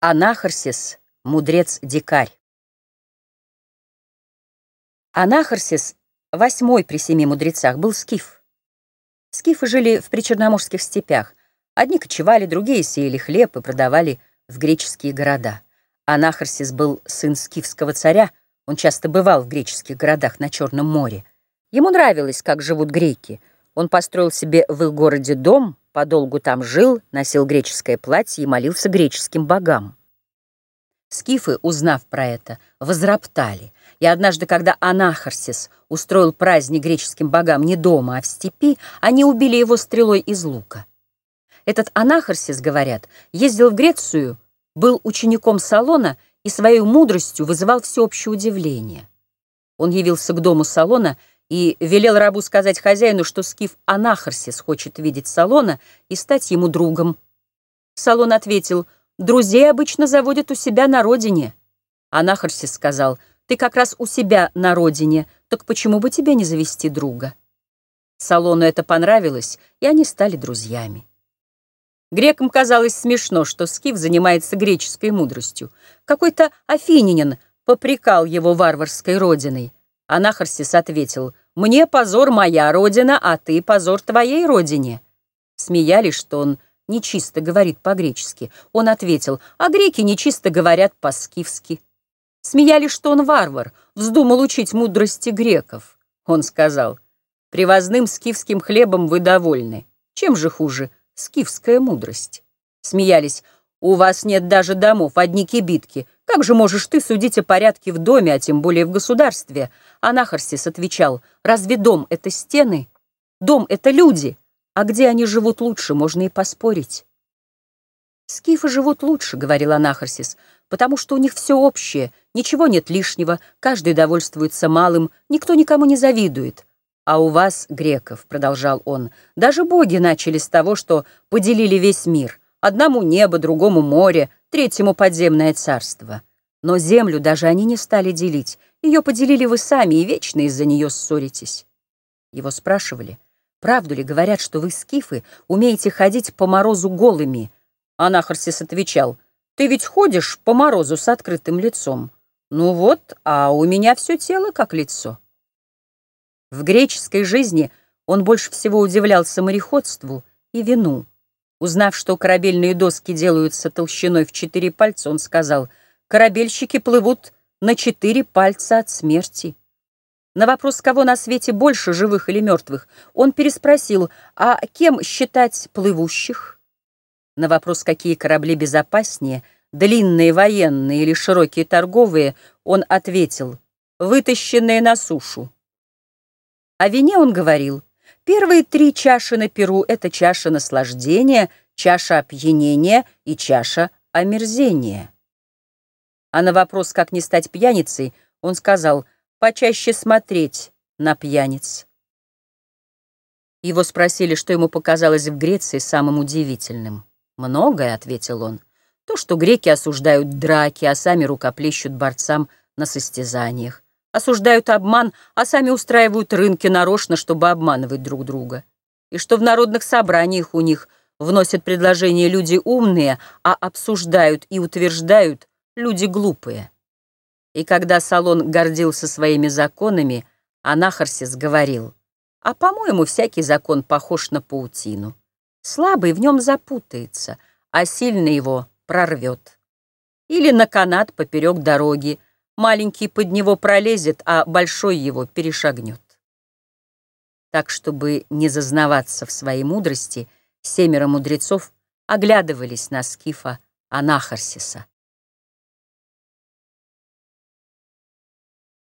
Анахарсис, мудрец-дикарь. Анахарсис, восьмой при семи мудрецах, был скиф. Скифы жили в причерноморских степях. Одни кочевали, другие сеяли хлеб и продавали в греческие города. Анахарсис был сын скифского царя, он часто бывал в греческих городах на Черном море. Ему нравилось, как живут греки. Он построил себе в их городе дом, подолгу там жил, носил греческое платье и молился греческим богам. Скифы, узнав про это, возроптали, и однажды, когда Анахарсис устроил праздник греческим богам не дома, а в степи, они убили его стрелой из лука. Этот Анахарсис, говорят, ездил в Грецию, был учеником Салона и своей мудростью вызывал всеобщее удивление. Он явился к дому Салона и велел рабу сказать хозяину, что скиф Анахарсис хочет видеть Салона и стать ему другом. Салон ответил, «Друзей обычно заводят у себя на родине». Анахарсис сказал, «Ты как раз у себя на родине, так почему бы тебе не завести друга?» Салону это понравилось, и они стали друзьями. Грекам казалось смешно, что Скиф занимается греческой мудростью. Какой-то афининин попрекал его варварской родиной. Анахарсис ответил, «Мне позор моя родина, а ты позор твоей родине». Смеялись, что он нечисто говорит по-гречески. Он ответил, «А греки нечисто говорят по-скифски». Смеялись, что он варвар, вздумал учить мудрости греков. Он сказал, «Привозным скифским хлебом вы довольны. Чем же хуже скифская мудрость?» Смеялись, «У вас нет даже домов, одни кибитки. Как же можешь ты судить о порядке в доме, а тем более в государстве?» Анахарсис отвечал, «Разве дом — это стены? Дом — это люди, а где они живут лучше, можно и поспорить». «Скифы живут лучше», — говорил Анахарсис, «потому что у них все общее, ничего нет лишнего, каждый довольствуется малым, никто никому не завидует. А у вас, греков, — продолжал он, — даже боги начали с того, что поделили весь мир. Одному небо, другому море, третьему подземное царство. Но землю даже они не стали делить. Ее поделили вы сами и вечно из-за нее ссоритесь. Его спрашивали, правду ли говорят, что вы, скифы, умеете ходить по морозу голыми? Анахарсис отвечал, ты ведь ходишь по морозу с открытым лицом. Ну вот, а у меня все тело как лицо. В греческой жизни он больше всего удивлялся мореходству и вину. Узнав, что корабельные доски делаются толщиной в четыре пальца, он сказал, «Корабельщики плывут на четыре пальца от смерти». На вопрос, кого на свете больше, живых или мертвых, он переспросил, а кем считать плывущих? На вопрос, какие корабли безопаснее, длинные военные или широкие торговые, он ответил, вытащенные на сушу. О вине он говорил. Первые три чаши на перу — это чаша наслаждения, чаша опьянения и чаша омерзения. А на вопрос, как не стать пьяницей, он сказал «почаще смотреть на пьяниц». Его спросили, что ему показалось в Греции самым удивительным. «Многое», — ответил он, — «то, что греки осуждают драки, а сами рукоплещут борцам на состязаниях осуждают обман, а сами устраивают рынки нарочно, чтобы обманывать друг друга. И что в народных собраниях у них вносят предложения люди умные, а обсуждают и утверждают люди глупые. И когда Салон гордился своими законами, Анахарсис говорил, «А, по-моему, всякий закон похож на паутину. Слабый в нем запутается, а сильный его прорвет. Или на канат поперек дороги, Маленький под него пролезет, а большой его перешагнет. Так, чтобы не зазнаваться в своей мудрости, семеро мудрецов оглядывались на скифа Анахарсиса.